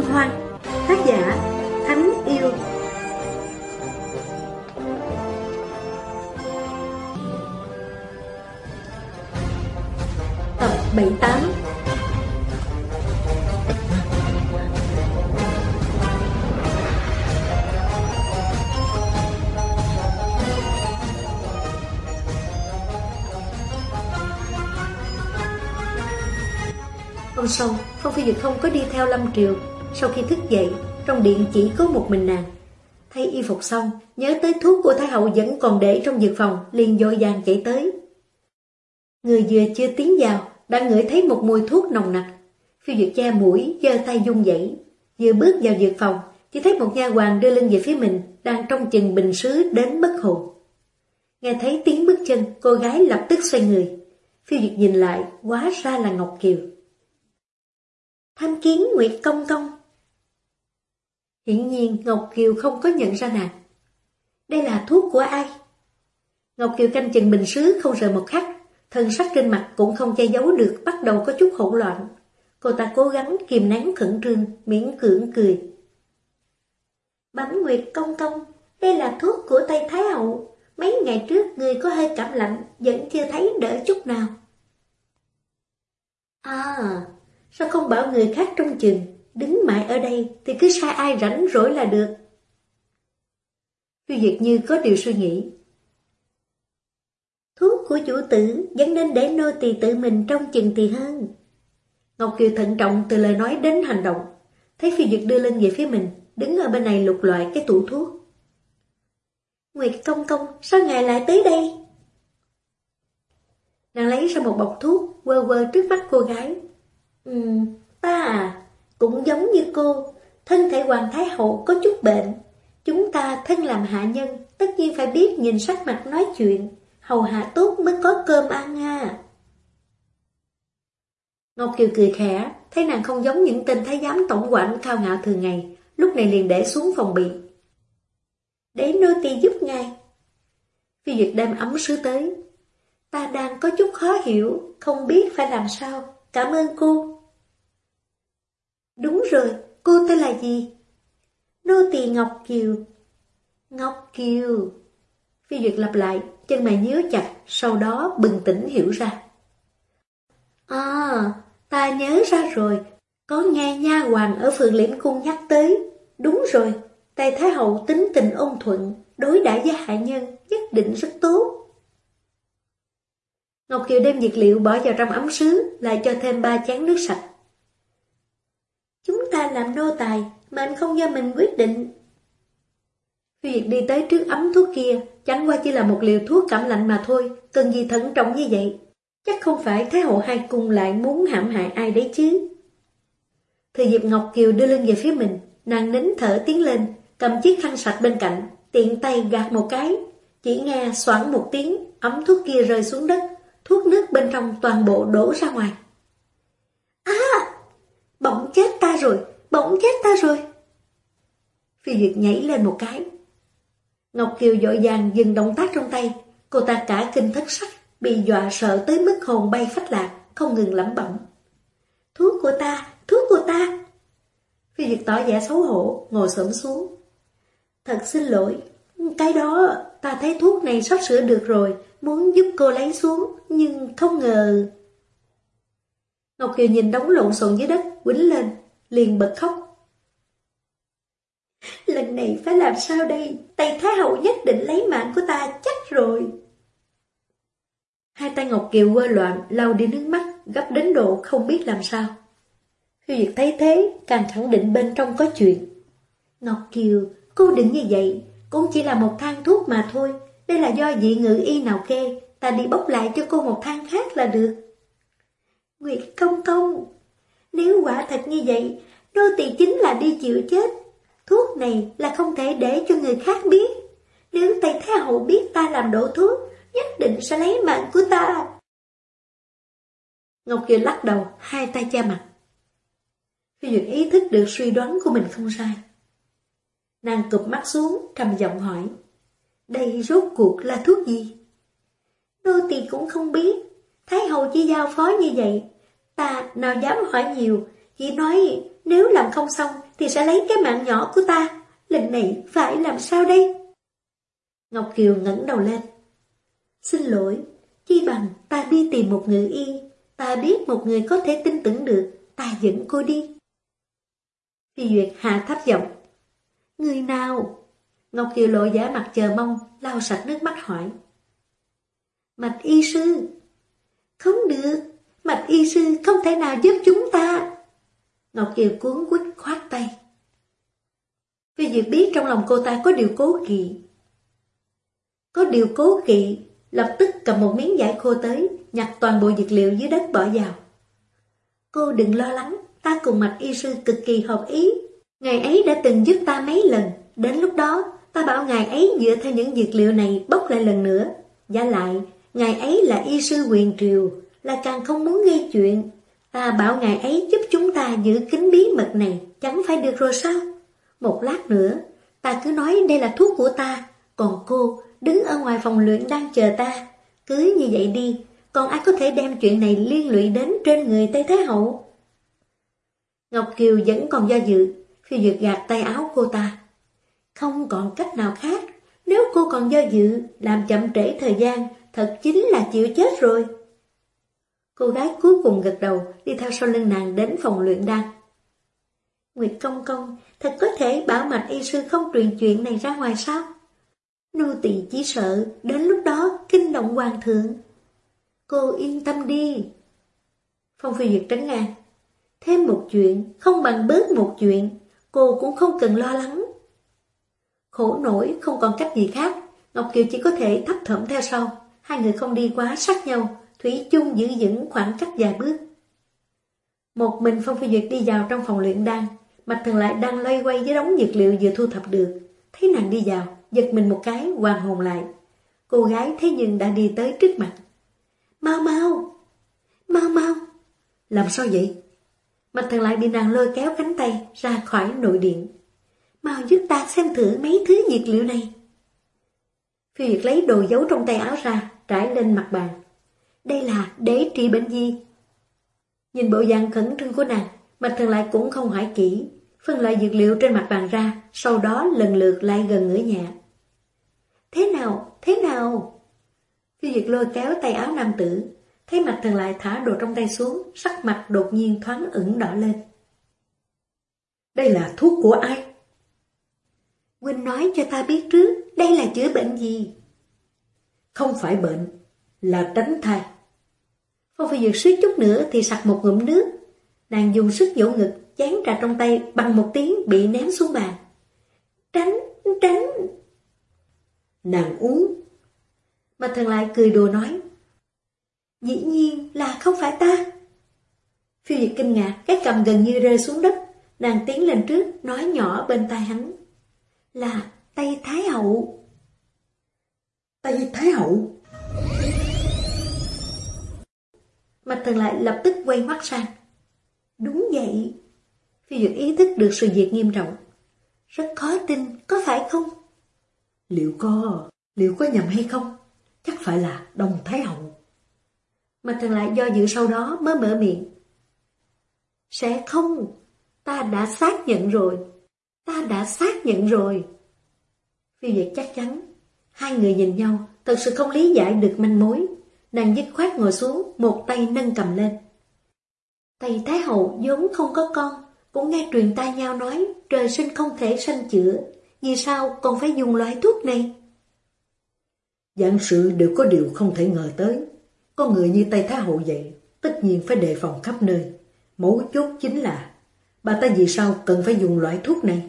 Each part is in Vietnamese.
Cừu hoan, Tác giả Thánh Yêu Tập 78 Hôm sau, Phong Phi dịch không có đi theo Lâm Triều. Sau khi thức dậy, trong điện chỉ có một mình nàng. Thay y phục xong, nhớ tới thuốc của Thái Hậu vẫn còn để trong dược phòng, liền dội vàng chạy tới. Người vừa chưa tiến vào, đã ngửi thấy một mùi thuốc nồng nặc. Phi dược cha mũi, giơ tay dung dậy. Vừa bước vào dược phòng, chỉ thấy một nha hoàng đưa lưng về phía mình, đang trong chừng bình sứ đến bất hồn. Nghe thấy tiếng bước chân, cô gái lập tức xoay người. Phi Duyệt nhìn lại, hóa ra là Ngọc Kiều. Tham kiến Nguyệt Công Công. Hiển nhiên Ngọc Kiều không có nhận ra nàng. Đây là thuốc của ai? Ngọc Kiều canh chừng bình sứ không rời một khắc, thân sắc trên mặt cũng không che giấu được bắt đầu có chút hỗn loạn. Cô ta cố gắng kìm nén khẩn trương, miễn cưỡng cười. Bánh Nguyệt Công Công, đây là thuốc của Tây Thái Hậu. Mấy ngày trước người có hơi cảm lạnh, vẫn chưa thấy đỡ chút nào. À, Sao không bảo người khác trong chừng, đứng mãi ở đây thì cứ sai ai rảnh rỗi là được. Phiêu Diệt như có điều suy nghĩ. Thuốc của chủ tử vẫn nên để nô tỳ tự mình trong chừng thì hơn. Ngọc Kiều thận trọng từ lời nói đến hành động. Thấy Phi Duyệt đưa lên về phía mình, đứng ở bên này lục loại cái tủ thuốc. Nguyệt công công, sao ngài lại tới đây? Nàng lấy ra một bọc thuốc, quơ quơ trước mắt cô gái, Ừ, ta à, cũng giống như cô, thân thể Hoàng Thái Hậu có chút bệnh. Chúng ta thân làm hạ nhân, tất nhiên phải biết nhìn sắc mặt nói chuyện, hầu hạ tốt mới có cơm ăn à. Ngọc Kiều cười khẽ, thấy nàng không giống những tên thái giám tổng quản cao ngạo thường ngày, lúc này liền để xuống phòng bị. Để nô tỳ giúp ngài. Phi Duyệt đem ấm sứ tới. Ta đang có chút khó hiểu, không biết phải làm sao. Cảm ơn cô. Đúng rồi, cô tên là gì? Nô tỳ Ngọc Kiều. Ngọc Kiều. Phi Duyệt lặp lại, chân mày nhíu chặt, sau đó bừng tỉnh hiểu ra. À, ta nhớ ra rồi, có nghe nha hoàng ở phường liễm cung nhắc tới. Đúng rồi, tài Thái Hậu tính tình ôn thuận, đối đãi với hạ nhân nhất định rất tốt. Ngọc Kiều đem dược liệu bỏ vào trong ấm sứ, lại cho thêm ba chén nước sạch. Ta làm nô tài, mà anh không do mình quyết định. Việc đi tới trước ấm thuốc kia, chẳng qua chỉ là một liều thuốc cảm lạnh mà thôi, cần gì thận trọng như vậy. Chắc không phải Thái hậu hai cung lại muốn hãm hại ai đấy chứ. Thời dịp Ngọc Kiều đưa lưng về phía mình, nàng nín thở tiến lên, cầm chiếc khăn sạch bên cạnh, tiện tay gạt một cái. Chỉ nghe xoảng một tiếng, ấm thuốc kia rơi xuống đất, thuốc nước bên trong toàn bộ đổ ra ngoài. À! Rồi! Bỗng chết ta rồi! Phi Duyệt nhảy lên một cái. Ngọc Kiều dội vàng dừng động tác trong tay. Cô ta cả kinh thất sắc, bị dọa sợ tới mức hồn bay phách lạc, không ngừng lẩm bẩm. Thuốc của ta! Thuốc của ta! Phi Duyệt tỏ vẻ xấu hổ, ngồi xổm xuống. Thật xin lỗi, cái đó ta thấy thuốc này sắp sửa được rồi, muốn giúp cô lấy xuống, nhưng không ngờ... Ngọc Kiều nhìn đống lộn xộn dưới đất, quýnh lên, liền bật khóc. Lần này phải làm sao đây? Tây Thái Hậu nhất định lấy mạng của ta chắc rồi. Hai tay Ngọc Kiều quơ loạn, lau đi nước mắt, gấp đến độ không biết làm sao. Khi Duyệt thấy thế, càng khẳng định bên trong có chuyện. Ngọc Kiều, cô đừng như vậy, cũng chỉ là một thang thuốc mà thôi, đây là do dị ngự y nào kê, ta đi bốc lại cho cô một thang khác là được. Nguyệt công công, nếu quả thật như vậy, nô tỳ chính là đi chịu chết. Thuốc này là không thể để cho người khác biết. Nếu Tây Thái Hậu biết ta làm đổ thuốc, nhất định sẽ lấy mạng của ta. Ngọc Kiều lắc đầu, hai tay che mặt. Phi Duyệt ý thức được suy đoán của mình không sai. Nàng cụp mắt xuống, trầm giọng hỏi. Đây rốt cuộc là thuốc gì? Nô tỳ cũng không biết. Thái hậu chỉ giao phó như vậy. Ta nào dám hỏi nhiều, chỉ nói nếu làm không xong thì sẽ lấy cái mạng nhỏ của ta. Lần này phải làm sao đây? Ngọc Kiều ngẩng đầu lên. Xin lỗi, chi bằng ta đi tìm một người y. Ta biết một người có thể tin tưởng được, ta dẫn cô đi. Phi Duyệt hạ thấp giọng. Người nào? Ngọc Kiều lộ giả mặt chờ mong, lau sạch nước mắt hỏi. Mạch y sư. Không được, Mạch y sư không thể nào giúp chúng ta. Ngọc Kiều cuốn quýt khoát tay. Phi Diệp biết trong lòng cô ta có điều cố kỵ. Có điều cố kỵ, lập tức cầm một miếng giải khô tới, nhặt toàn bộ dược liệu dưới đất bỏ vào. Cô đừng lo lắng, ta cùng mạch y sư cực kỳ hợp ý. Ngày ấy đã từng giúp ta mấy lần, đến lúc đó ta bảo ngài ấy dựa theo những dược liệu này bốc lại lần nữa. Giả lại, ngài ấy là y sư quyền triều, là càng không muốn gây chuyện. Ta bảo ngài ấy giúp chúng ta giữ kín bí mật này, chẳng phải được rồi sao? Một lát nữa, ta cứ nói đây là thuốc của ta, còn cô đứng ở ngoài phòng luyện đang chờ ta. Cứ như vậy đi, còn ai có thể đem chuyện này liên lụy đến trên người Tây thái Hậu? Ngọc Kiều vẫn còn do dự, khi duyệt gạt tay áo cô ta. Không còn cách nào khác, nếu cô còn do dự, làm chậm trễ thời gian, thật chính là chịu chết rồi. Cô gái cuối cùng gật đầu, đi theo sau lưng nàng đến phòng luyện đan. Nguyệt Công Công, thật có thể bảo mạch y sư không truyền chuyện này ra ngoài sao? Nô tỳ chỉ sợ, đến lúc đó kinh động hoàng thượng. Cô yên tâm đi. Phong phi duyệt tránh ngang. Thêm một chuyện, không bằng bớt một chuyện, cô cũng không cần lo lắng. Khổ nổi, không còn cách gì khác, Ngọc Kiều chỉ có thể thấp thỏm theo sau. Hai người không đi quá sát nhau, Thủy chung giữ vững khoảng cách vài bước. Một mình Phong Phi Duyệt đi vào trong phòng luyện đan, Mạch Thần lại đang loay quay với đống dược liệu vừa thu thập được. Thấy nàng đi vào, giật mình một cái, hoàng hồn lại. Cô gái thế nhưng đã đi tới trước mặt. Mau mau! Mau mau! Làm sao vậy? Mạch Thần lại bị nàng lôi kéo cánh tay ra khỏi nội điện. Mau giúp ta xem thử mấy thứ dược liệu này. Phi Duyệt lấy đồ giấu trong tay áo ra, trải lên mặt bàn. Đây là đế trị bệnh gì? Nhìn bộ dạng khẩn trương của nàng, Mạch Thần lại cũng không hỏi kỹ, phân loại dược liệu trên mặt bàn ra, sau đó lần lượt lại gần ngửa nhà. Thế nào? Thế nào? Phi Duyệt lôi kéo tay áo nam tử, thấy mặt thần lại thả đồ trong tay xuống, sắc mặt đột nhiên thoáng ửng đỏ lên. Đây là thuốc của ai? Quỳnh nói cho ta biết trước, đây là chữa bệnh gì? Không phải bệnh, là tránh thai. Phong Phi Duyệt suýt chút nữa thì sặc một ngụm nước. Nàng dùng sức vỗ ngực, chán trà trong tay bằng một tiếng bị ném xuống bàn. Tránh, tránh. Nàng uống. Mà thần lại cười đùa nói. Dĩ nhiên là không phải ta. Phiêu Duyệt kinh ngạc, cái cầm gần như rơi xuống đất. Nàng tiến lên trước, nói nhỏ bên tai hắn. Là Tây Thái Hậu. Tây Thái Hậu? Mạch thần lại lập tức quay mắt sang. Đúng vậy. Phi Duyệt ý thức được sự việc nghiêm trọng. Rất khó tin, có phải không? Liệu có, liệu có nhầm hay không? Chắc phải là đồng Thái Hậu. Mạch thần lại do dự sau đó mới mở miệng. Sẽ không, ta đã xác nhận rồi. Ta đã xác nhận rồi. Phi Duyệt chắc chắn. Hai người nhìn nhau, thật sự không lý giải được manh mối. Nàng dứt khoát ngồi xuống, một tay nâng cầm lên. Tây Thái Hậu vốn không có con, cũng nghe truyền tai nhau nói trời sinh không thể sanh chữa, vì sao còn phải dùng loại thuốc này? Dạng sự đều có điều không thể ngờ tới. Con người như Tây Thái Hậu vậy, tất nhiên phải đề phòng khắp nơi. Mấu chốt chính là, bà ta vì sao cần phải dùng loại thuốc này?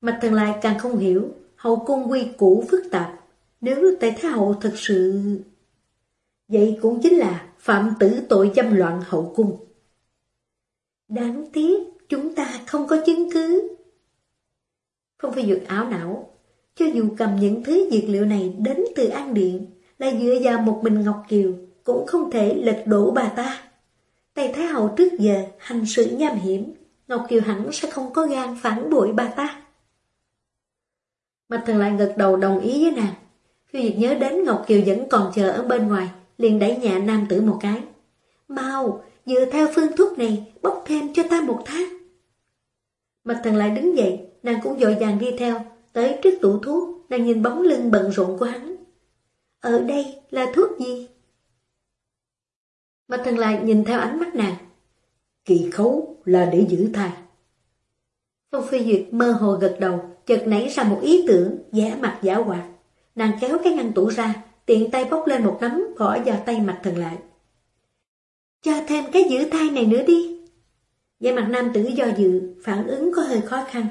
Mạch thần lại càng không hiểu, hậu cung quy củ phức tạp, nếu Tề Thái Hậu thật sự... Vậy cũng chính là phạm tử tội dâm loạn hậu cung. Đáng tiếc, chúng ta không có chứng cứ. Không phải dược ảo não, cho dù cầm những thứ dược liệu này đến từ An Điện, là dựa vào một mình Ngọc Kiều, cũng không thể lật đổ bà ta. Tây Thái Hậu trước giờ hành sự nham hiểm, Ngọc Kiều hẳn sẽ không có gan phản bội bà ta. Mạch thần lại gật đầu đồng ý với nàng. Phiêu Diệt nhớ đến Ngọc Kiều vẫn còn chờ ở bên ngoài, liền đẩy nhẹ nam tử một cái. Mau, dựa theo phương thuốc này, bốc thêm cho ta một tháng. Mạch thần lại đứng dậy, nàng cũng dội vàng đi theo, tới trước tủ thuốc, nàng nhìn bóng lưng bận rộn của hắn. Ở đây là thuốc gì? Mạch thần lại nhìn theo ánh mắt nàng. Kỳ khấu là để giữ thai. Phong Phi Duyệt mơ hồ gật đầu, chợt nảy ra một ý tưởng, giả mặt giả hoạt. Nàng kéo cái ngăn tủ ra, tiện tay bốc lên một nắm gõ vào tay mạch thần lại. Cho thêm cái giữ thai này nữa đi. Vẻ mặt nam tử do dự, phản ứng có hơi khó khăn.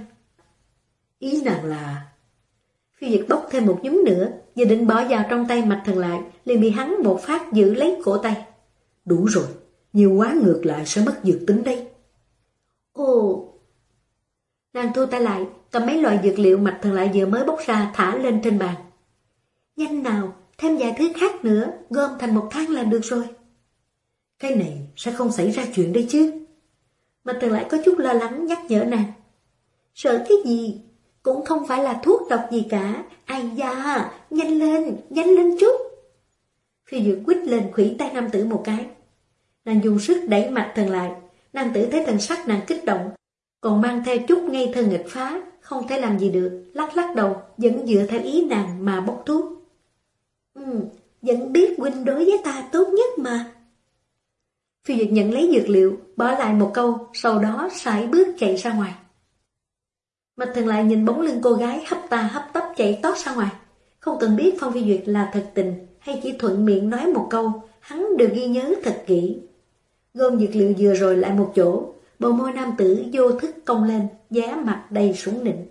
Ý nàng là... Phi Duyệt bốc thêm một nhúm nữa, vừa định bỏ vào trong tay mạch thần lại, liền bị hắn một phát giữ lấy cổ tay. Đủ rồi, nhiều quá ngược lại sẽ mất dược tính đây. Ồ, Nàng thu tay lại, cầm mấy loại dược liệu mạch thần lại vừa mới bốc ra thả lên trên bàn. Nhanh nào, thêm vài thứ khác nữa, gom thành một thang là được rồi. Cái này sẽ không xảy ra chuyện đây chứ. mà thần lại có chút lo lắng nhắc nhở nàng. Sợ cái gì? Cũng không phải là thuốc độc gì cả. Ai da, nhanh lên, nhanh lên chút. Phi dược quýt lên khủy tay nam tử một cái. Nàng dùng sức đẩy mặt thần lại. Nam tử thấy thần sắc nàng kích động, còn mang theo chút ngây thơ nghịch phá, không thể làm gì được, lắc lắc đầu, vẫn dựa theo ý nàng mà bốc thuốc. Ừ, vẫn biết huynh đối với ta tốt nhất mà. Phi Duyệt nhận lấy dược liệu, bỏ lại một câu, sau đó sải bước chạy ra ngoài. Mạch thần lại nhìn bóng lưng cô gái hấp ta hấp tấp chạy tót ra ngoài. Không cần biết Phong Phi Duyệt là thật tình hay chỉ thuận miệng nói một câu, hắn đều ghi nhớ thật kỹ. Gom dược liệu vừa rồi lại một chỗ, bầu môi nam tử vô thức cong lên, giá mặt đầy súng nịnh.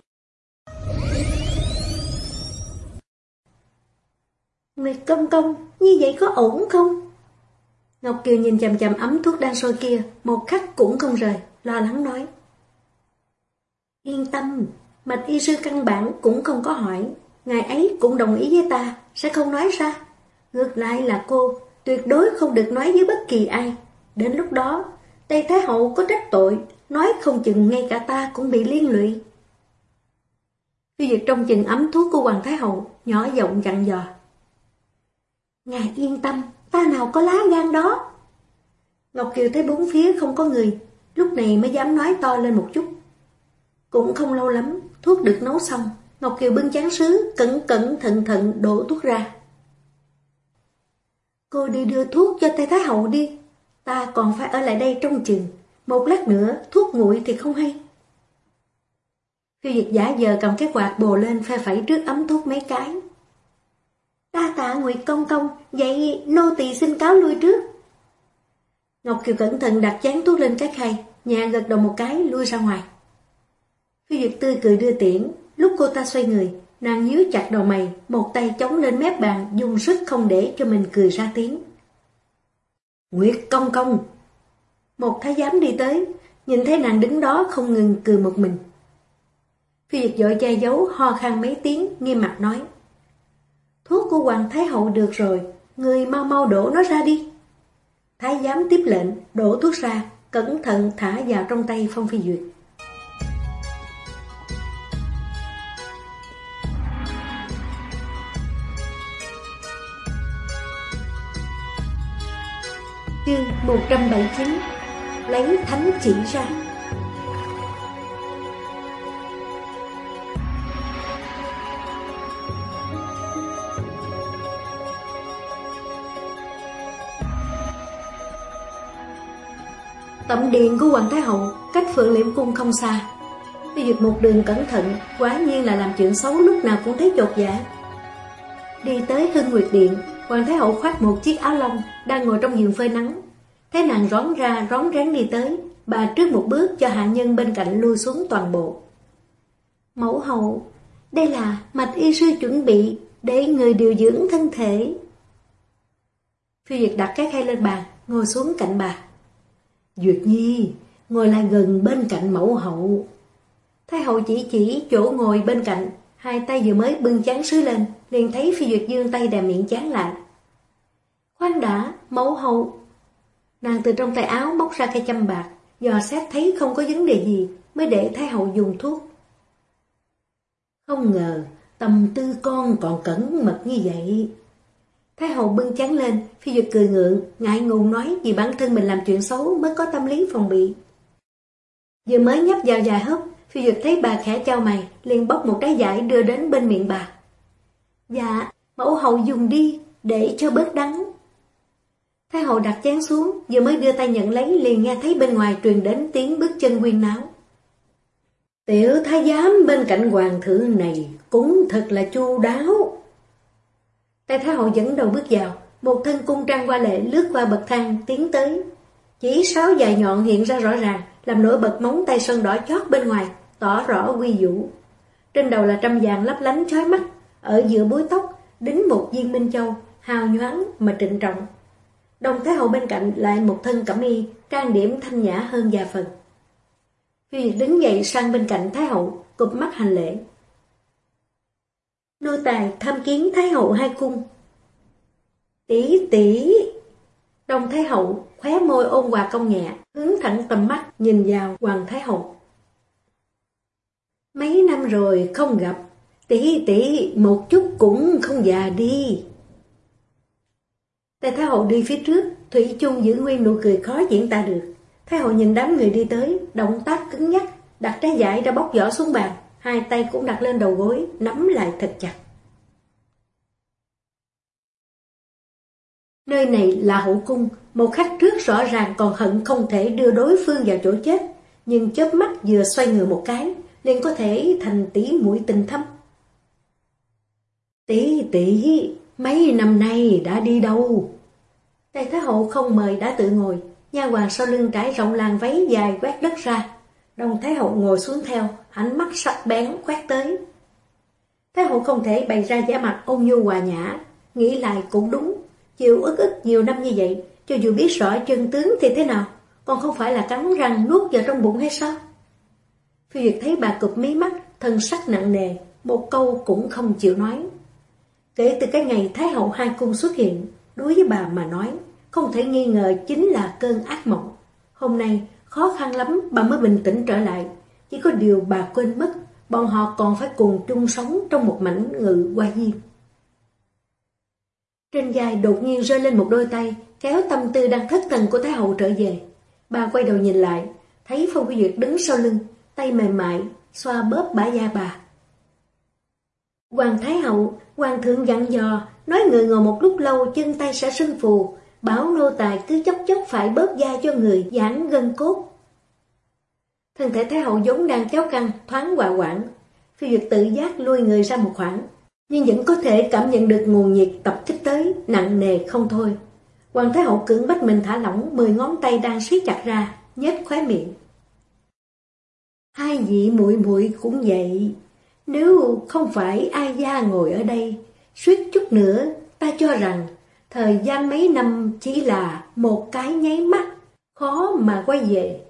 Nguyệt công công, như vậy có ổn không? Ngọc Kiều nhìn chầm chầm ấm thuốc đang sôi kia, một khắc cũng không rời, lo lắng nói. Yên tâm, mạch y sư căn bản cũng không có hỏi, ngài ấy cũng đồng ý với ta, sẽ không nói ra. Ngược lại là cô, tuyệt đối không được nói với bất kỳ ai. Đến lúc đó, Tây Thái Hậu có trách tội, nói không chừng ngay cả ta cũng bị liên lụy. Phi Duyệt trong chừng ấm thuốc của Hoàng Thái Hậu, nhỏ giọng dặn dò. Ngài yên tâm, ta nào có lá gan đó. Ngọc Kiều thấy bốn phía không có người, lúc này mới dám nói to lên một chút. Cũng không lâu lắm, thuốc được nấu xong, Ngọc Kiều bưng chán sứ, cẩn cẩn thận thận đổ thuốc ra. Cô đi đưa thuốc cho Tây Thái Hậu đi, Ta còn phải ở lại đây trong chừng, một lát nữa thuốc nguội thì không hay. Phiêu dịch giả giờ cầm cái quạt bồ lên phe phẩy trước ấm thuốc mấy cái đa tạ Nguyệt công công, vậy nô tỳ xin cáo lui trước. Ngọc Kiều cẩn thận đặt chán thuốc lên cái khay, nhà gật đầu một cái lui ra ngoài. Phi Duyệt tươi cười đưa tiễn, lúc cô ta xoay người, nàng nhíu chặt đầu mày, một tay chống lên mép bàn, dùng sức không để cho mình cười ra tiếng. Nguyệt công công! Một thái giám đi tới, nhìn thấy nàng đứng đó không ngừng cười một mình. Phi Duyệt dội che giấu ho khan mấy tiếng, nghiêm mặt nói. Thuốc của Hoàng Thái Hậu được rồi, người mau mau đổ nó ra đi. Thái giám tiếp lệnh, đổ thuốc ra, cẩn thận thả vào trong tay Phong Phi Duyệt. Chương 179 Lấy thánh chỉ ra Tẩm điện của Hoàng Thái Hậu cách Phượng Liễm Cung không xa. Phi Duyệt một đường cẩn thận, quá nhiên là làm chuyện xấu lúc nào cũng thấy chột dạ. Đi tới Hưng Nguyệt Điện, Hoàng Thái Hậu khoác một chiếc áo lông, đang ngồi trong giường phơi nắng. Thấy nàng rón ra, rón rén đi tới, bà trước một bước cho hạ nhân bên cạnh lui xuống toàn bộ. Mẫu hậu, đây là mạch y sư chuẩn bị để người điều dưỡng thân thể. Phiêu Duyệt đặt cái khay lên bàn, ngồi xuống cạnh bà. Duyệt Nhi, ngồi lại gần bên cạnh mẫu hậu. Thái hậu chỉ chỉ chỗ ngồi bên cạnh, hai tay vừa mới bưng chán sứ lên, liền thấy Phi Duyệt dương tay đè miệng chán lại. Khoan đã, mẫu hậu. Nàng từ trong tay áo móc ra cây châm bạc, dò xét thấy không có vấn đề gì, mới để Thái hậu dùng thuốc. Không ngờ, tâm tư con còn cẩn mật như vậy. Thái hậu bưng chán lên, phi duyệt cười ngượng, ngại ngùng nói vì bản thân mình làm chuyện xấu mới có tâm lý phòng bị. Vừa mới nhấp vào dài hớp, phi duyệt thấy bà khẽ trao mày, liền bóc một cái giải đưa đến bên miệng bà. Dạ, mẫu hậu dùng đi, để cho bớt đắng. Thái hậu đặt chén xuống, vừa mới đưa tay nhận lấy liền nghe thấy bên ngoài truyền đến tiếng bước chân quyên náo. Tiểu thái giám bên cạnh hoàng thượng này cũng thật là chu đáo. Tay thái hậu dẫn đầu bước vào, một thân cung trang qua lệ lướt qua bậc thang tiến tới. Chỉ sáu dài nhọn hiện ra rõ ràng, làm nổi bật móng tay sơn đỏ chót bên ngoài, tỏ rõ quy vũ. Trên đầu là trăm vàng lấp lánh chói mắt, ở giữa búi tóc đính một viên minh châu, hào nhoáng mà trịnh trọng. Đồng Thái Hậu bên cạnh lại một thân cẩm y, trang điểm thanh nhã hơn già phần. Phi đứng dậy sang bên cạnh Thái Hậu, cụp mắt hành lễ. Nô tài tham kiến Thái Hậu hai cung. Tỷ tỷ Đồng Thái Hậu khóe môi ôn hòa công nhẹ, hướng thẳng tầm mắt nhìn vào Hoàng Thái Hậu. Mấy năm rồi không gặp, tỷ tỷ một chút cũng không già đi. Tề Thái Hậu đi phía trước, Thủy chung giữ nguyên nụ cười khó diễn tả được. Thái Hậu nhìn đám người đi tới, động tác cứng nhắc, đặt trái giải ra bóc vỏ xuống bàn, hai tay cũng đặt lên đầu gối, nắm lại thật chặt. Nơi này là hậu cung, một khách trước rõ ràng còn hận không thể đưa đối phương vào chỗ chết, nhưng chớp mắt vừa xoay người một cái, liền có thể thành tỷ mũi tình thâm. Tỷ tỷ, mấy năm nay đã đi đâu? Tề Thái Hậu không mời đã tự ngồi, nha hoàng sau lưng trải rộng làn váy dài quét đất ra. Đồng Thái Hậu ngồi xuống theo, ánh mắt sắc bén quét tới. Thái Hậu không thể bày ra giả mặt ôn nhu hòa nhã, nghĩ lại cũng đúng, chịu ức ức nhiều năm như vậy, cho dù biết rõ chân tướng thì thế nào, còn không phải là cắn răng nuốt vào trong bụng hay sao? Phi Duyệt thấy bà cụp mí mắt, thân sắc nặng nề, một câu cũng không chịu nói. Kể từ cái ngày Thái Hậu hai cung xuất hiện, đối với bà mà nói, không thể nghi ngờ chính là cơn ác mộng. Hôm nay, khó khăn lắm bà mới bình tĩnh trở lại. Chỉ có điều bà quên mất, bọn họ còn phải cùng chung sống trong một mảnh ngự qua diêm. Trên dài đột nhiên rơi lên một đôi tay, kéo tâm tư đang thất thần của Thái Hậu trở về. Bà quay đầu nhìn lại, thấy Phong Quy Duyệt đứng sau lưng, tay mềm mại, xoa bóp bả da bà. Hoàng Thái Hậu, Hoàng thượng dặn dò, nói người ngồi một lúc lâu chân tay sẽ sưng phù, bảo nô tài cứ chốc chốc phải bớt da cho người giãn gân cốt. Thân thể Thái Hậu giống đang kéo căng, thoáng hòa quảng. Phi Duyệt tự giác lui người ra một khoảng, nhưng vẫn có thể cảm nhận được nguồn nhiệt tập kích tới, nặng nề không thôi. Hoàng Thái Hậu cưỡng bách mình thả lỏng, mười ngón tay đang siết chặt ra, nhếch khóe miệng. Hai vị muội muội cũng vậy, nếu không phải ai gia ngồi ở đây, suýt chút nữa, ta cho rằng thời gian mấy năm chỉ là một cái nháy mắt, khó mà quay về.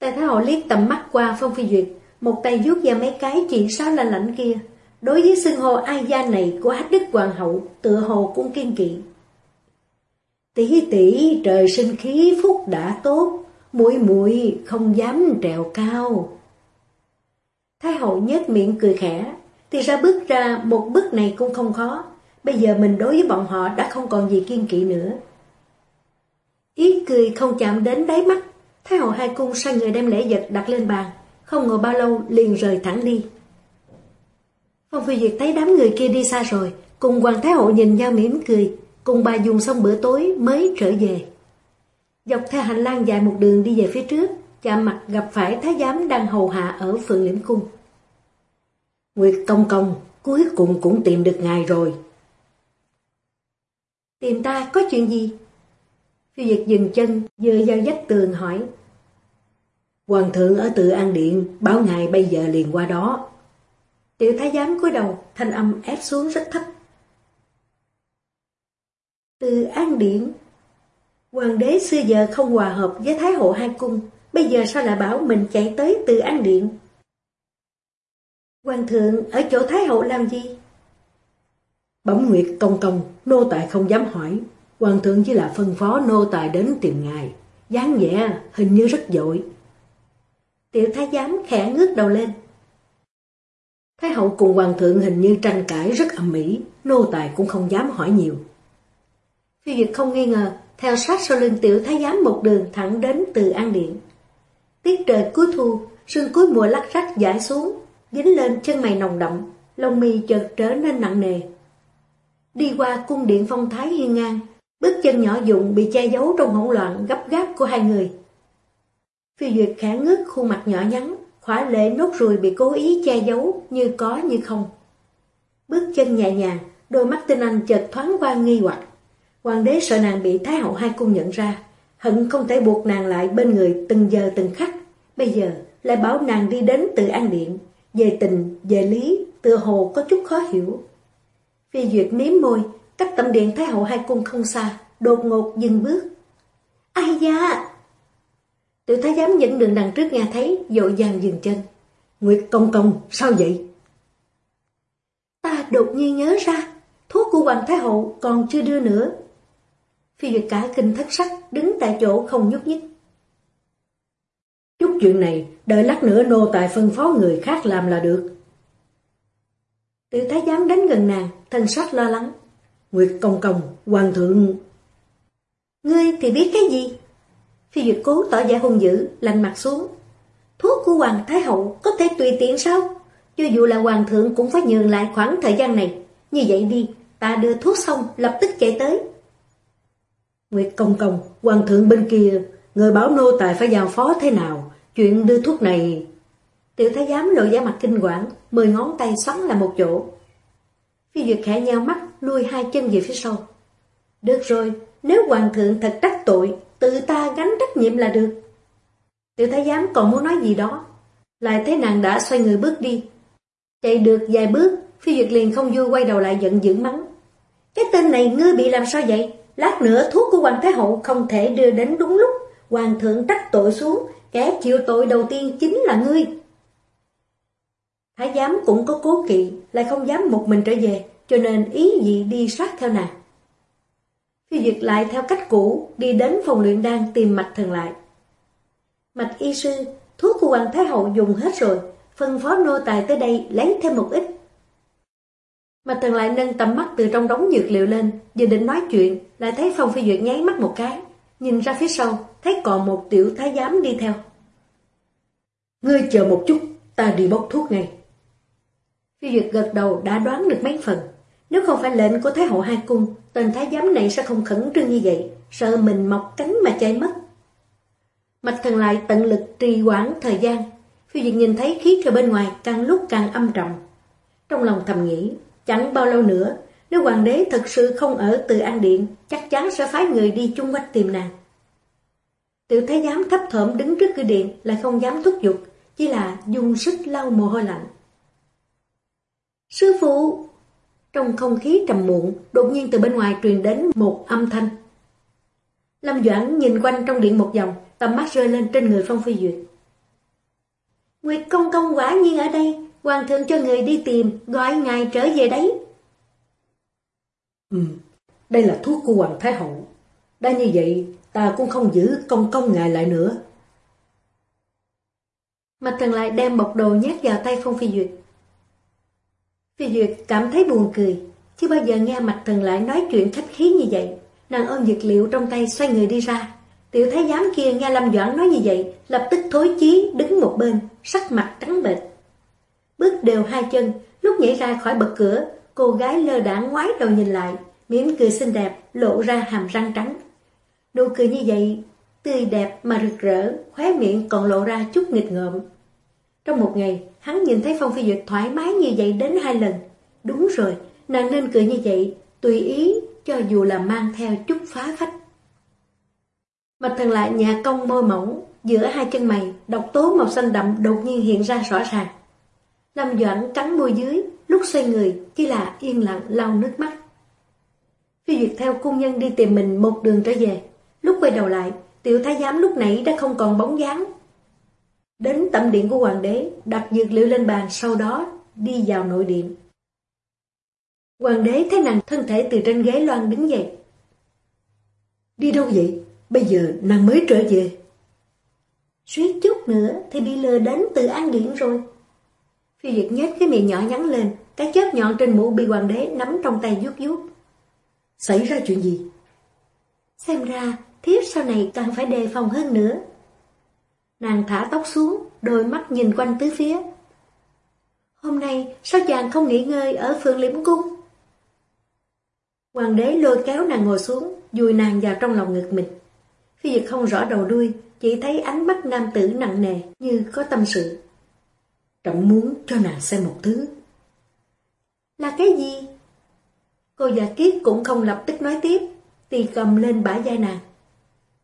Tài Thái Hậu liếc tầm mắt qua Phong Phi Duyệt, một tay vuốt ra mấy cái chỉ sao lạnh lạnh kia. Đối với xưng hô ai gia này của Hát Đức Hoàng hậu, tựa hồ cũng kiên kỵ. Tỷ tỷ trời sinh khí phúc đã tốt, muội muội không dám trèo cao. Thái hậu nhếch miệng cười khẽ, thì ra bước ra một bước này cũng không khó. Bây giờ mình đối với bọn họ đã không còn gì kiên kỵ nữa. Ý cười không chạm đến đáy mắt, Thái hậu hai cung sai người đem lễ vật đặt lên bàn, không ngồi bao lâu liền rời thẳng đi. Phong Phi Duyệt thấy đám người kia đi xa rồi, cùng Hoàng Thái hậu nhìn nhau mỉm cười, cùng bà dùng xong bữa tối mới trở về. Dọc theo hành lang dài một đường đi về phía trước, chạm mặt gặp phải thái giám đang hầu hạ ở phượng liễm cung. Nguyệt công công, cuối cùng cũng tìm được ngài rồi. Tìm ta có chuyện gì? Phi Duyệt dừng chân, dựa vào vách tường hỏi. Hoàng thượng ở tự an điện, báo ngài bây giờ liền qua đó. Tiểu thái giám cúi đầu, thanh âm ép xuống rất thấp. Từ an điện Hoàng đế xưa giờ không hòa hợp với Thái hộ hai cung, bây giờ sao lại bảo mình chạy tới từ an điện? Hoàng thượng ở chỗ Thái hậu làm gì? Bẩm Nguyệt công công, nô tài không dám hỏi. Hoàng thượng chỉ là phân phó nô tài đến tìm ngài. dáng vẻ hình như rất dội. Tiểu thái giám khẽ ngước đầu lên. Thái hậu cùng hoàng thượng hình như tranh cãi rất ầm ĩ, nô tài cũng không dám hỏi nhiều. Phi Duyệt không nghi ngờ, theo sát sau lưng tiểu thái giám một đường thẳng đến từ An Điện. Tiết trời cuối thu, sương cuối mùa lắc rách giải xuống, dính lên chân mày nồng đậm, lông mi chợt trở nên nặng nề. Đi qua cung điện phong thái hiên ngang, bước chân nhỏ dụng bị che giấu trong hỗn loạn gấp gáp của hai người. Phi Duyệt khẽ ngước khuôn mặt nhỏ nhắn, khỏa lệ nốt ruồi bị cố ý che giấu như có như không. Bước chân nhẹ nhàng, đôi mắt tinh anh chợt thoáng qua nghi hoặc. Hoàng đế sợ nàng bị Thái hậu hai cung nhận ra, hận không thể buộc nàng lại bên người từng giờ từng khắc. Bây giờ lại bảo nàng đi đến từ An Điện, về tình, về lý, tựa hồ có chút khó hiểu. Phi Duyệt miếm môi, cách tầm điện Thái hậu hai cung không xa, đột ngột dừng bước. Ai da! Tiểu thái giám dẫn đường đằng trước nghe thấy, dội vàng dừng chân. Nguyệt công công, sao vậy? Ta đột nhiên nhớ ra, thuốc của Hoàng Thái Hậu còn chưa đưa nữa. Phi Duyệt cả kinh thất sắc, đứng tại chỗ không nhúc nhích. Chút chuyện này, đợi lát nữa nô tài phân phó người khác làm là được. Tiểu thái giám đến gần nàng, thân sắc lo lắng. Nguyệt công công, hoàng thượng... Ngươi thì biết cái gì? Phi Duyệt cố tỏ vẻ hung dữ, lạnh mặt xuống. Thuốc của Hoàng Thái Hậu có thể tùy tiện sao? Cho dù là Hoàng thượng cũng phải nhường lại khoảng thời gian này. Như vậy đi, ta đưa thuốc xong, lập tức chạy tới. Nguyệt công công, Hoàng thượng bên kia, người bảo nô tài phải giao phó thế nào? Chuyện đưa thuốc này... Tiểu thái giám lộ ra mặt kinh quản, mười ngón tay xoắn là một chỗ. Phi Duyệt khẽ nhau mắt, lui hai chân về phía sau. Được rồi, nếu hoàng thượng thật trách tội, tự ta gánh trách nhiệm là được. Tiểu thái giám còn muốn nói gì đó, lại thấy nàng đã xoay người bước đi. Chạy được vài bước, Phi Duyệt liền không vui quay đầu lại giận dữ mắng. Cái tên này ngươi bị làm sao vậy? Lát nữa thuốc của Hoàng Thái Hậu không thể đưa đến đúng lúc. Hoàng thượng trách tội xuống, kẻ chịu tội đầu tiên chính là ngươi. Thái giám cũng có cố kỵ, lại không dám một mình trở về, cho nên ý gì đi sát theo nàng. Phi Duyệt lại theo cách cũ, đi đến phòng luyện đan tìm mạch thần lại. Mạch y sư, thuốc của Hoàng Thái Hậu dùng hết rồi, phân phó nô tài tới đây lấy thêm một ít. Mạch thần lại nâng tầm mắt từ trong đống dược liệu lên, vừa định nói chuyện, lại thấy phòng Phi Duyệt nháy mắt một cái, nhìn ra phía sau, thấy còn một tiểu thái giám đi theo. Ngươi chờ một chút, ta đi bốc thuốc ngay. Phi Duyệt gật đầu đã đoán được mấy phần. Nếu không phải lệnh của Thái hậu hai cung, tên thái giám này sẽ không khẩn trương như vậy, sợ mình mọc cánh mà chạy mất. Mạch thần lại tận lực trì hoãn thời gian, Phi Duyệt nhìn thấy khí trời bên ngoài càng lúc càng âm trọng. Trong lòng thầm nghĩ, chẳng bao lâu nữa, nếu hoàng đế thật sự không ở từ An Điện, chắc chắn sẽ phái người đi chung quanh tìm nàng. Tiểu thái giám thấp thởm đứng trước cửa điện lại không dám thúc giục, chỉ là dùng sức lau mồ hôi lạnh. Sư phụ! Trong không khí trầm muộn, đột nhiên từ bên ngoài truyền đến một âm thanh. Lâm Doãn nhìn quanh trong điện một vòng, tầm mắt rơi lên trên người Phong Phi Duyệt. Nguyệt công công quả nhiên ở đây, hoàng thượng cho người đi tìm, gọi ngài trở về đấy. Ừ, đây là thuốc của Hoàng Thái Hậu. Đã như vậy, ta cũng không giữ công công ngài lại nữa. Mạch thần lại đem bọc đồ nhét vào tay Phong Phi Duyệt. Phi Duyệt cảm thấy buồn cười, chưa bao giờ nghe Mạch thần lại nói chuyện khách khí như vậy. Nàng ôm dược liệu trong tay xoay người đi ra. Tiểu thái giám kia nghe Lâm Doãn nói như vậy, lập tức thối chí đứng một bên, sắc mặt trắng bệch. Bước đều hai chân, lúc nhảy ra khỏi bậc cửa, cô gái lơ đãng ngoái đầu nhìn lại, mỉm cười xinh đẹp, lộ ra hàm răng trắng. Nụ cười như vậy, tươi đẹp mà rực rỡ, khóe miệng còn lộ ra chút nghịch ngợm. Trong một ngày, hắn nhìn thấy Phong Phi Duyệt thoải mái như vậy đến hai lần. Đúng rồi, nàng nên cười như vậy, tùy ý, cho dù là mang theo chút phá phách. Mạch thần lại nhà công môi mỏng, giữa hai chân mày, độc tố màu xanh đậm đột nhiên hiện ra rõ ràng. Lâm Doãn cắn môi dưới, lúc xoay người chỉ là yên lặng lau nước mắt. Phi Duyệt theo cung nhân đi tìm mình một đường trở về, lúc quay đầu lại, tiểu thái giám lúc nãy đã không còn bóng dáng. Đến tẩm điện của hoàng đế, đặt dược liệu lên bàn, sau đó đi vào nội điện. Hoàng đế thấy nàng thân thể từ trên ghế loan đứng dậy. Đi đâu vậy? Bây giờ nàng mới trở về. Suýt chút nữa thì bị lừa đến từ an điện rồi. Phi việt nhếch cái miệng nhỏ nhắn lên, cái chớp nhọn trên mũ bị hoàng đế nắm trong tay vuốt vuốt. Xảy ra chuyện gì? Xem ra, thiếp sau này càng phải đề phòng hơn nữa. Nàng thả tóc xuống, đôi mắt nhìn quanh tứ phía. Hôm nay, sao chàng không nghỉ ngơi ở phường liễm cung? Hoàng đế lôi kéo nàng ngồi xuống, dùi nàng vào trong lòng ngực mình. Phi Dực không rõ đầu đuôi, chỉ thấy ánh mắt nam tử nặng nề như có tâm sự. Trọng muốn cho nàng xem một thứ. Là cái gì? Cô già kiết cũng không lập tức nói tiếp, tì cầm lên bả vai nàng.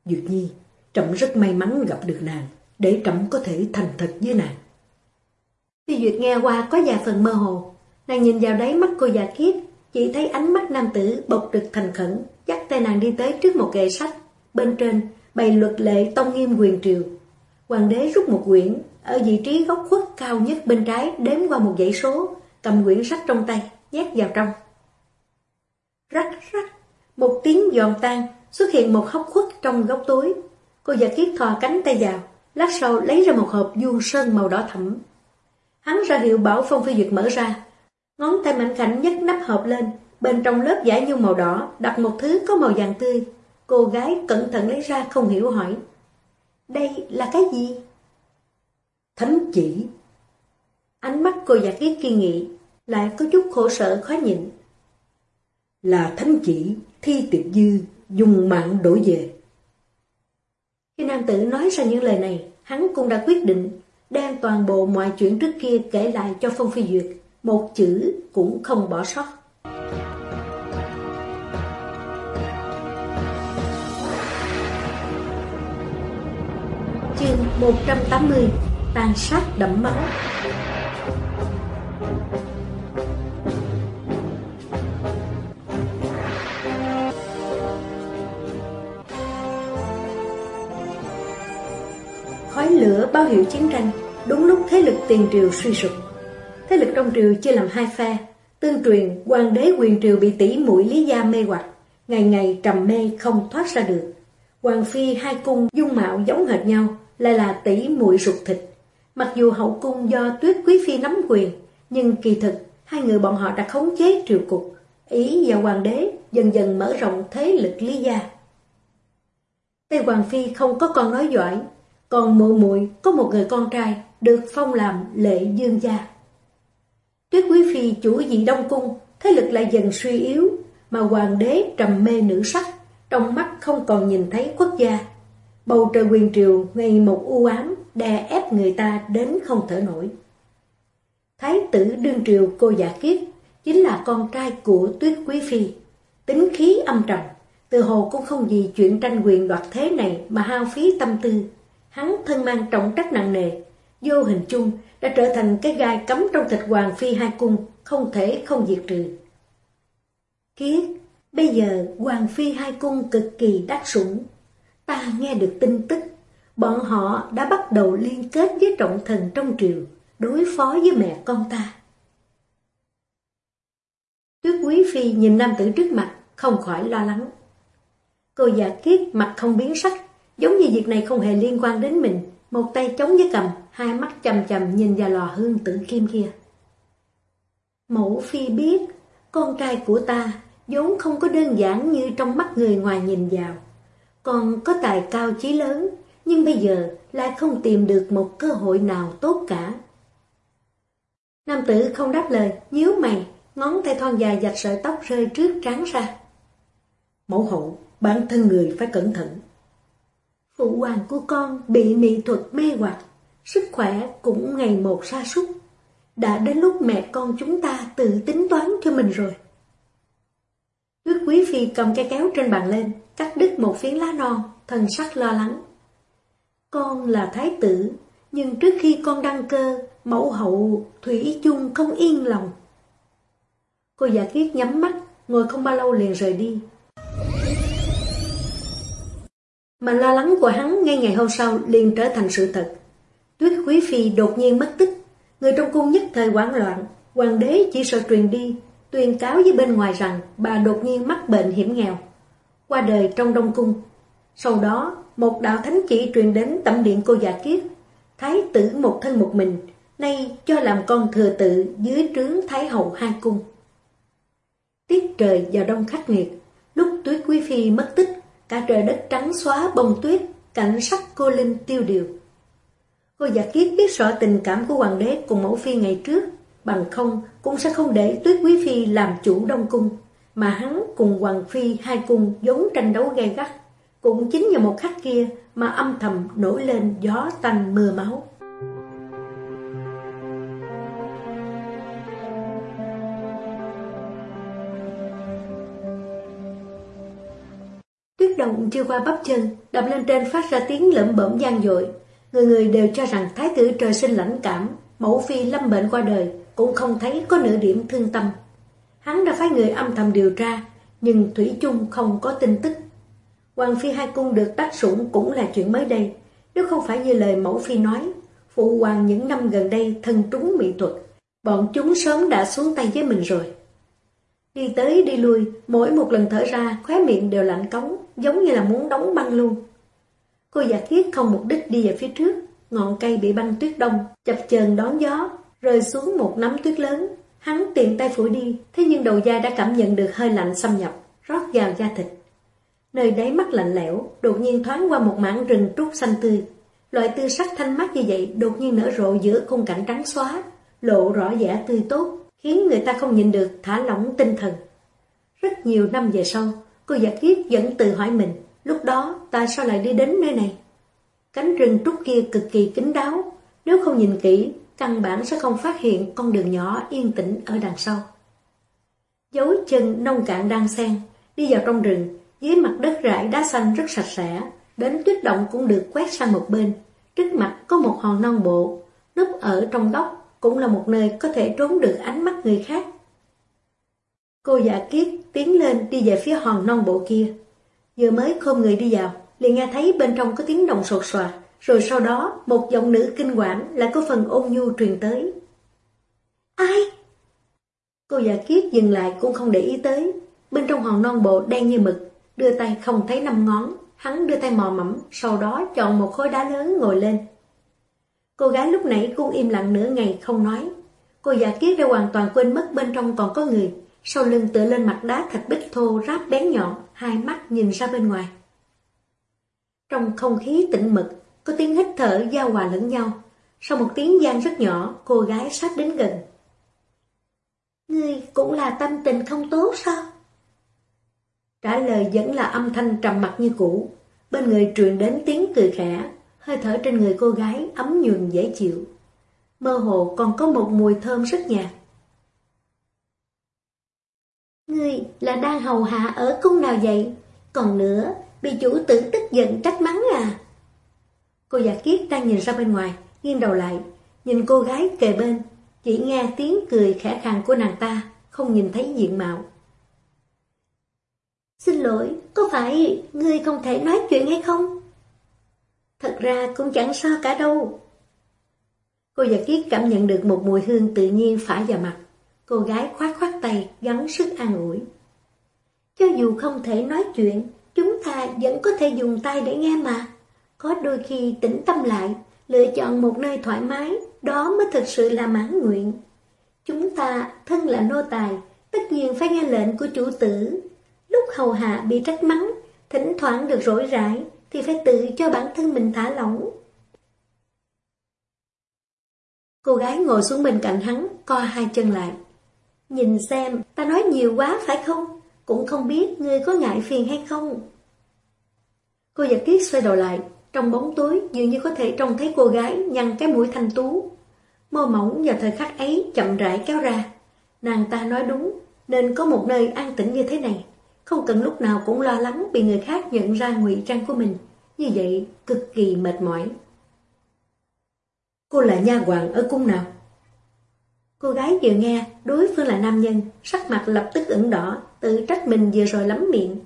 Dược nhi, Trọng rất may mắn gặp được nàng, để Trọng có thể thành thật với nàng. Phi Duyệt nghe qua có vài phần mơ hồ, nàng nhìn vào đáy mắt cô già kiết, chỉ thấy ánh mắt nam tử bộc trực thành khẩn, dắt tay nàng đi tới trước một kệ sách. Bên trên, bày luật lệ tông nghiêm quyền triều. Hoàng đế rút một quyển, ở vị trí góc khuất cao nhất bên trái đếm qua một dãy số, cầm quyển sách trong tay, nhét vào trong. Rắc rắc, một tiếng giòn tan, xuất hiện một hốc khuất trong góc tối. Cô già kiết thò cánh tay vào, lát sau lấy ra một hộp vuông sơn màu đỏ thẫm. Hắn ra hiệu bảo Phong Phi Duyệt mở ra, ngón tay mạnh khảnh nhấc nắp hộp lên, bên trong lớp giải nhung màu đỏ đặt một thứ có màu vàng tươi. Cô gái cẩn thận lấy ra không hiểu hỏi. Đây là cái gì? Thánh chỉ. Ánh mắt cô giả kiết kiên nghị, lại có chút khổ sở khó nhịn. Là thánh chỉ, thi tiệp dư, dùng mạng đổi về. Khi nam tử nói ra những lời này, hắn cũng đã quyết định đem toàn bộ mọi chuyện trước kia kể lại cho Phong Phi Duyệt, một chữ cũng không bỏ sót. Chương 180 Tàn sát đẫm máu lửa báo hiệu chiến tranh, Đúng lúc thế lực tiền triều suy sụp. Thế lực trong triều chia làm hai phe, Tương truyền hoàng đế quyền triều bị tỷ mũi lý gia mê hoặc, Ngày ngày trầm mê không thoát ra được. Hoàng phi hai cung dung mạo giống hệt nhau, Lại là tỷ muội ruột thịt. Mặc dù hậu cung do tuyết quý phi nắm quyền, Nhưng kỳ thực Hai người bọn họ đã khống chế triều cục. Ý và hoàng đế dần dần mở rộng thế lực lý gia Tây Hoàng Phi không có con nói giỏi còn mụ muội có một người con trai Được phong làm lệ dương gia. Tuyết quý phi chủ dị đông cung, Thế lực lại dần suy yếu, Mà hoàng đế trầm mê nữ sắc, Trong mắt không còn nhìn thấy quốc gia. Bầu trời quyền triều ngày một u ám, Đè ép người ta đến không thở nổi. Thái tử đương triều cô giả kiết Chính là con trai của tuyết quý phi. Tính khí âm trầm, Từ hồ cũng không vì chuyện tranh quyền đoạt thế này Mà hao phí tâm tư. Hắn thân mang trọng trách nặng nề Vô hình chung đã trở thành cái gai cắm trong thịt hoàng phi hai cung, không thể không diệt trừ. Kiết, bây giờ hoàng phi hai cung cực kỳ đắc sủng. Ta nghe được tin tức, bọn họ đã bắt đầu liên kết với trọng thần trong triều, đối phó với mẹ con ta. Tuyết quý phi nhìn nam tử trước mặt, không khỏi lo lắng. Cô già kiết mặt không biến sắc, giống như việc này không hề liên quan đến mình, một tay chống với cầm, hai mắt chầm chầm nhìn vào lò hương tử kim kia. Mẫu phi biết, con trai của ta vốn không có đơn giản như trong mắt người ngoài nhìn vào. Còn có tài cao chí lớn, nhưng bây giờ lại không tìm được một cơ hội nào tốt cả. Nam tử không đáp lời, nhíu mày, ngón tay thon dài dạch sợi tóc rơi trước trán ra. Mẫu hậu, bản thân người phải cẩn thận. Phụ hoàng của con bị mỹ thuật mê hoặc, sức khỏe cũng ngày một sa sút Đã đến lúc mẹ con chúng ta tự tính toán cho mình rồi. Đức quý phi cầm cây kéo trên bàn lên, cắt đứt một phiến lá non, thần sắc lo lắng. Con là thái tử, nhưng trước khi con đăng cơ, mẫu hậu Thủy chung không yên lòng. Cô giả kiết nhắm mắt, ngồi không bao lâu liền rời đi. Mà lo lắng của hắn ngay ngày hôm sau liền trở thành sự thật. Tuyết quý phi đột nhiên mất tích, người trong cung nhất thời hoảng loạn, hoàng đế chỉ sợ truyền đi, tuyên cáo với bên ngoài rằng bà đột nhiên mắc bệnh hiểm nghèo, qua đời trong đông cung. Sau đó, một đạo thánh chỉ truyền đến tẩm điện cô già kiết, thái tử một thân một mình, nay cho làm con thừa tự dưới trướng Thái Hậu Hai Cung. Tiết trời vào đông khắc nghiệt, lúc tuyết quý phi mất tích, cả trời đất trắng xóa bông tuyết, cảnh sắc cô Linh tiêu điều. Cô giả kiết biết rõ tình cảm của hoàng đế cùng mẫu phi ngày trước, bằng không cũng sẽ không để tuyết quý phi làm chủ đông cung, mà hắn cùng hoàng phi hai cung giống tranh đấu gay gắt. Cũng chính nhờ một khắc kia mà âm thầm nổi lên gió tanh mưa máu. Tuyết chưa qua bắp chân, đập lên trên phát ra tiếng lợm bẩm gian dội. Người người đều cho rằng thái tử trời sinh lãnh cảm, mẫu phi lâm bệnh qua đời, cũng không thấy có nửa điểm thương tâm. Hắn đã phái người âm thầm điều tra, nhưng Thủy chung không có tin tức. Hoàng phi hai cung được tách sủng cũng là chuyện mới đây. Nếu không phải như lời mẫu phi nói, phụ hoàng những năm gần đây thân trúng mỹ thuật, bọn chúng sớm đã xuống tay với mình rồi. Đi tới đi lui, mỗi một lần thở ra, khóe miệng đều lạnh cống, giống như là muốn đóng băng luôn. Cô giả thiết không mục đích đi về phía trước, ngọn cây bị băng tuyết đông, chập chờn đón gió, rơi xuống một nắm tuyết lớn. Hắn tiện tay phủi đi, thế nhưng đầu da đã cảm nhận được hơi lạnh xâm nhập, rót vào da thịt. Nơi đáy mắt lạnh lẽo, đột nhiên thoáng qua một mảng rừng trúc xanh tươi. Loại tư sắc thanh mắt như vậy đột nhiên nở rộ giữa khung cảnh trắng xóa, lộ rõ vẻ tươi tốt, khiến người ta không nhìn được thả lỏng tinh thần. Rất nhiều năm về sau, cô giả kiết vẫn tự hỏi mình, lúc đó ta sao lại đi đến nơi này? Cánh rừng trúc kia cực kỳ kín đáo, nếu không nhìn kỹ, căn bản sẽ không phát hiện con đường nhỏ yên tĩnh ở đằng sau. Dấu chân nông cạn đang sen đi vào trong rừng, dưới mặt đất rải đá xanh rất sạch sẽ, đến tuyết động cũng được quét sang một bên. Trước mặt có một hòn non bộ, núp ở trong góc, cũng là một nơi có thể trốn được ánh mắt người khác. Cô giả kiết tiến lên đi về phía hòn non bộ kia. Vừa mới khom người đi vào, liền nghe thấy bên trong có tiếng động sột soạt, rồi sau đó một giọng nữ kinh quản lại có phần ôn nhu truyền tới. Ai? Cô giả kiết dừng lại cũng không để ý tới, bên trong hòn non bộ đen như mực, đưa tay không thấy năm ngón, hắn đưa tay mò mẫm, sau đó chọn một khối đá lớn ngồi lên. Cô gái lúc nãy cũng im lặng nửa ngày không nói. Cô giả kiết đã hoàn toàn quên mất bên trong còn có người, sau lưng tựa lên mặt đá thạch bích thô ráp bén nhọn, hai mắt nhìn ra bên ngoài. Trong không khí tĩnh mực, có tiếng hít thở giao hòa lẫn nhau. Sau một tiếng gian rất nhỏ, cô gái sát đến gần. Ngươi cũng là tâm tình không tốt sao? Trả lời vẫn là âm thanh trầm mặt như cũ. Bên người truyền đến tiếng cười khẽ, hơi thở trên người cô gái ấm nhường dễ chịu. Mơ hồ còn có một mùi thơm rất nhạt. Ngươi là đang hầu hạ ở cung nào vậy? Còn nữa, bị chủ tử tức giận trách mắng à? Cô giả kiết đang nhìn ra bên ngoài, nghiêng đầu lại, nhìn cô gái kề bên, chỉ nghe tiếng cười khẽ khàng của nàng ta, không nhìn thấy diện mạo. Xin lỗi, có phải ngươi không thể nói chuyện hay không? Thật ra cũng chẳng sao cả đâu. Cô giả kiết cảm nhận được một mùi hương tự nhiên phả vào mặt. Cô gái khoát khoát tay, gắn sức an ủi. Cho dù không thể nói chuyện, chúng ta vẫn có thể dùng tay để nghe mà. Có đôi khi tĩnh tâm lại, lựa chọn một nơi thoải mái, đó mới thực sự là mãn nguyện. Chúng ta, thân là nô tài, tất nhiên phải nghe lệnh của chủ tử. Lúc hầu hạ bị trách mắng, thỉnh thoảng được rỗi rãi, thì phải tự cho bản thân mình thả lỏng. Cô gái ngồi xuống bên cạnh hắn, co hai chân lại. Nhìn xem, ta nói nhiều quá phải không? Cũng không biết ngươi có ngại phiền hay không? Cô giật kiết xoay đầu lại, trong bóng tối dường như có thể trông thấy cô gái nhăn cái mũi thanh tú. Mơ mỏng vào thời khắc ấy chậm rãi kéo ra. Nàng ta nói đúng, nên có một nơi an tĩnh như thế này. Không cần lúc nào cũng lo lắng bị người khác nhận ra ngụy trang của mình. Như vậy cực kỳ mệt mỏi. Cô là nha hoàng ở cung nào? Cô gái vừa nghe đối phương là nam nhân, sắc mặt lập tức ửng đỏ, tự trách mình vừa rồi lắm miệng.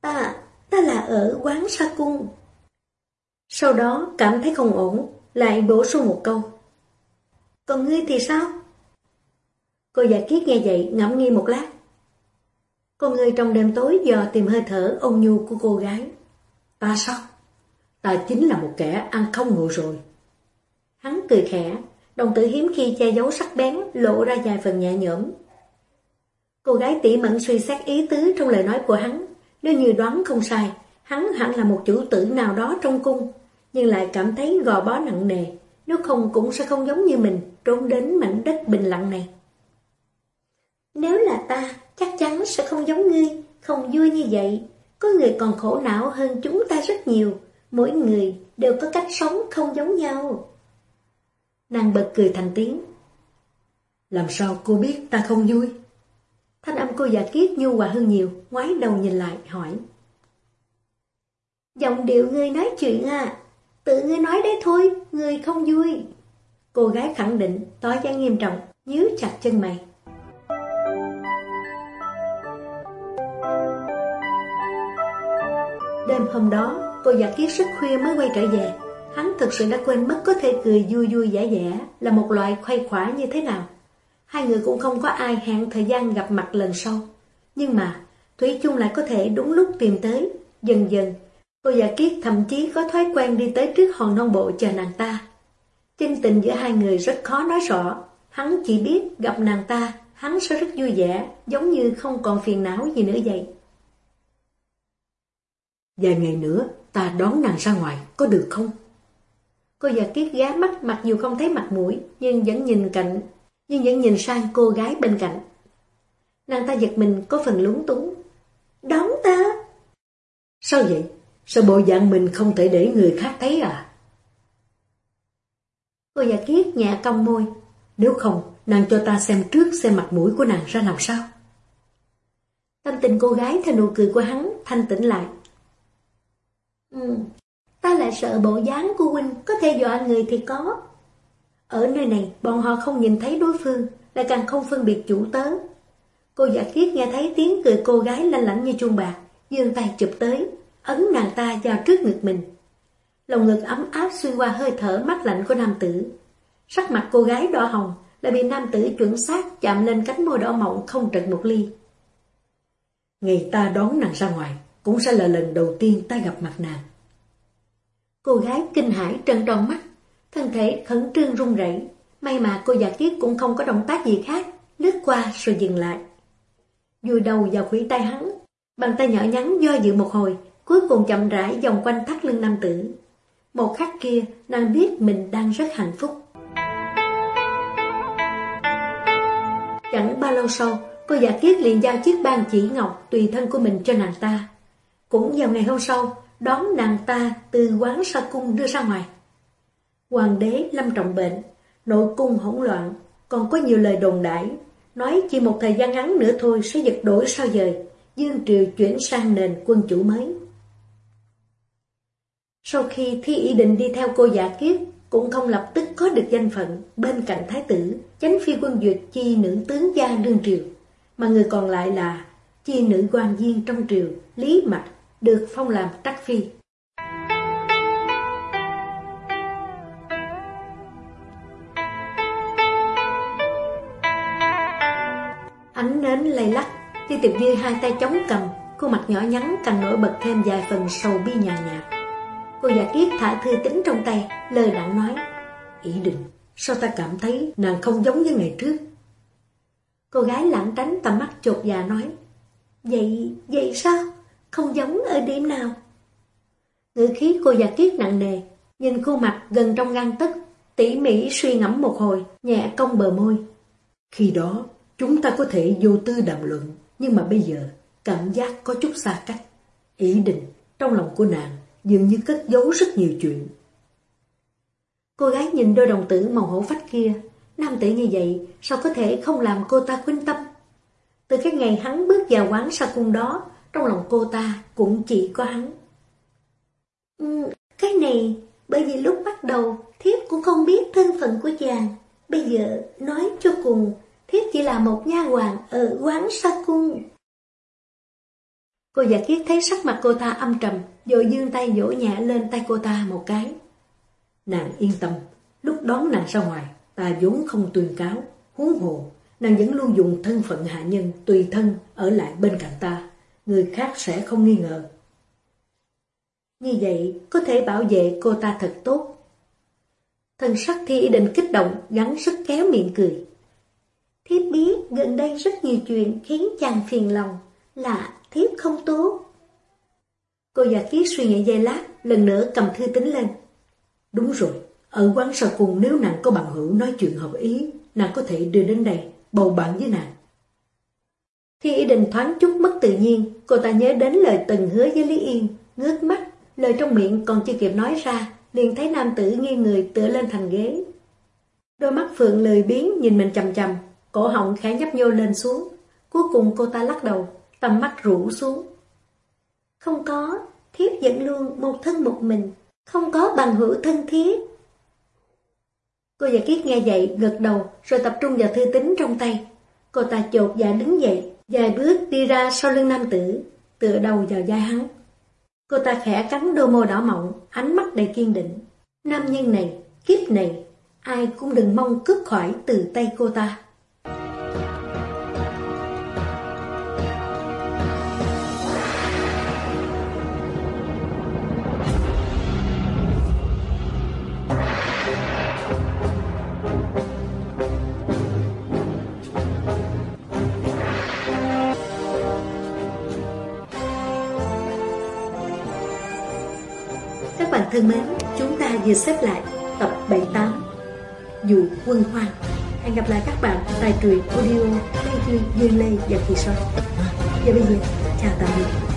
Ta, ta là ở quán sa cung. Sau đó cảm thấy không ổn, lại bổ sung một câu. Còn ngươi thì sao? Cô giả kiết nghe vậy ngẫm nghi một lát. Con người trong đêm tối dò tìm hơi thở ôn nhu của cô gái. Ta sao? Ta chính là một kẻ ăn không ngủ rồi. Hắn cười khẽ, đồng tử hiếm khi che giấu sắc bén, lộ ra vài phần nhẹ nhõm. Cô gái tỉ mẫn suy xét ý tứ trong lời nói của hắn, nếu như đoán không sai, hắn hẳn là một chủ tử nào đó trong cung, nhưng lại cảm thấy gò bó nặng nề, nếu không cũng sẽ không giống như mình trốn đến mảnh đất bình lặng này. Nếu là ta, chắc chắn sẽ không giống ngươi, không vui như vậy. Có người còn khổ não hơn chúng ta rất nhiều, mỗi người đều có cách sống không giống nhau. Nàng bật cười thành tiếng. Làm sao cô biết ta không vui? Thanh âm cô già kiết nhu hòa hơn nhiều, ngoái đầu nhìn lại, hỏi. Giọng điệu ngươi nói chuyện à, tự ngươi nói đấy thôi, ngươi không vui. Cô gái khẳng định, tỏ ra nghiêm trọng, nhíu chặt chân mày. Đêm hôm đó, cô giả kiết rất khuya mới quay trở về. Hắn thực sự đã quên mất có thể cười vui vui giả giả là một loại khoai khỏa như thế nào. Hai người cũng không có ai hẹn thời gian gặp mặt lần sau. Nhưng mà, Thủy chung lại có thể đúng lúc tìm tới. Dần dần, cô giả kiết thậm chí có thói quen đi tới trước hòn non bộ chờ nàng ta. Chân tình giữa hai người rất khó nói rõ. Hắn chỉ biết gặp nàng ta, hắn sẽ rất vui vẻ, giống như không còn phiền não gì nữa vậy. Vài ngày nữa, ta đón nàng ra ngoài, có được không? Cô già kiết gá mắt mặc dù không thấy mặt mũi, nhưng vẫn nhìn cạnh, nhưng vẫn nhìn sang cô gái bên cạnh. Nàng ta giật mình có phần lúng túng. Đón ta! Sao vậy? Sao bộ dạng mình không thể để người khác thấy à? Cô già kiết nhẹ cong môi. Nếu không, nàng cho ta xem trước xem mặt mũi của nàng ra làm sao. Tâm tình cô gái theo nụ cười của hắn thanh tĩnh lại. Ừ, ta lại sợ bộ dáng của huynh có thể dọa người thì có. Ở nơi này, bọn họ không nhìn thấy đối phương, lại càng không phân biệt chủ tớ. Cô giả kiết nghe thấy tiếng cười cô gái lanh lảnh như chuông bạc, dương tay chụp tới, ấn nàng ta vào trước ngực mình. Lòng ngực ấm áp xuyên qua hơi thở mắt lạnh của nam tử. Sắc mặt cô gái đỏ hồng lại bị nam tử chuẩn xác chạm lên cánh môi đỏ mọng không trật một ly. Ngày ta đón nàng ra ngoài, cũng sẽ là lần đầu tiên ta gặp mặt nàng. Cô gái kinh hãi trân tròn mắt, thân thể khẩn trương run rẩy. May mà cô giả kiết cũng không có động tác gì khác, lướt qua rồi dừng lại. Dùi đầu vào khủy tay hắn, bàn tay nhỏ nhắn do dự một hồi, cuối cùng chậm rãi vòng quanh thắt lưng nam tử. Một khắc kia, nàng biết mình đang rất hạnh phúc. Chẳng bao lâu sau, cô giả kiết liền giao chiếc ban chỉ ngọc tùy thân của mình cho nàng ta. Cũng vào ngày hôm sau, đón nàng ta từ quán sa cung đưa ra ngoài. Hoàng đế lâm trọng bệnh, nội cung hỗn loạn, còn có nhiều lời đồn đại, nói chỉ một thời gian ngắn nữa thôi sẽ giật đổi sao dời, dương triều chuyển sang nền quân chủ mới. Sau khi thi ý định đi theo cô giả kiếp, cũng không lập tức có được danh phận bên cạnh thái tử, chánh phi quân duyệt chi nữ tướng gia đương triều, mà người còn lại là chi nữ quan viên trong triều, lý mạch, được phong làm trắc phi. Ánh nến lay lắc, Tiêu Tiệp Dư hai tay chống cầm, khuôn mặt nhỏ nhắn càng nổi bật thêm vài phần sầu bi nhàn nhạt. Cô giả kiết thả thư tính trong tay, lời nặng nói. Ý định, sao ta cảm thấy nàng không giống với ngày trước? Cô gái lãng tránh tầm mắt chột già nói. Vậy, vậy sao? Không giống ở điểm nào? Ngữ khí cô giả kiết nặng nề, nhìn khuôn mặt gần trong ngăn tức, tỉ mỉ suy ngẫm một hồi, nhẹ cong bờ môi. Khi đó, chúng ta có thể vô tư đàm luận, nhưng mà bây giờ, cảm giác có chút xa cách. Ý định, trong lòng của nàng dường như cất giấu rất nhiều chuyện. Cô gái nhìn đôi đồng tử màu hổ phách kia, nam tử như vậy, sao có thể không làm cô ta khuyên tâm? Từ cái ngày hắn bước vào quán sa cung đó, trong lòng cô ta cũng chỉ có hắn. Ừ, cái này, bởi vì lúc bắt đầu, thiếp cũng không biết thân phận của chàng. Bây giờ, nói cho cùng, thiếp chỉ là một nha hoàng ở quán sa cung. Cô giả kiết thấy sắc mặt cô ta âm trầm, rồi dương tay vỗ nhẹ lên tay cô ta một cái. Nàng yên tâm, lúc đón nàng ra ngoài, ta vốn không tuyên cáo, huống hồ, nàng vẫn luôn dùng thân phận hạ nhân tùy thân ở lại bên cạnh ta, người khác sẽ không nghi ngờ. Như vậy, có thể bảo vệ cô ta thật tốt. thần sắc thi ý định kích động, gắn sức kéo miệng cười. Thiếp biết gần đây rất nhiều chuyện khiến chàng phiền lòng, là thiếp không tốt. Cô giả kiết suy nghĩ giây lát, lần nữa cầm thư tính lên. Đúng rồi, ở quán sau cùng nếu nàng có bằng hữu nói chuyện hợp ý, nàng có thể đưa đến đây, bầu bạn với nàng. Khi ý định thoáng chút mất tự nhiên, cô ta nhớ đến lời từng hứa với Lý Yên, ngước mắt, lời trong miệng còn chưa kịp nói ra, liền thấy nam tử nghiêng người tựa lên thành ghế. Đôi mắt Phượng lười biến nhìn mình chầm chầm, cổ họng khẽ nhấp nhô lên xuống. Cuối cùng cô ta lắc đầu, tầm mắt rũ xuống. Không có, thiếp vẫn luôn một thân một mình, không có bằng hữu thân thiết. Cô giả kiết nghe vậy, gật đầu, rồi tập trung vào thư tín trong tay. Cô ta chột dạ đứng dậy, dài bước đi ra sau lưng nam tử, tựa đầu vào da hắn. Cô ta khẽ cắn đôi môi đỏ mọng, ánh mắt đầy kiên định. Nam nhân này, kiếp này, ai cũng đừng mong cướp khỏi từ tay cô ta. Thân mến, chúng ta vừa xếp lại tập 78 Dù quân hoang. Hẹn gặp lại các bạn tại truyện audio Lê Duy, Duy Lê và Kỳ Sơn. Và bây giờ, chào tạm biệt.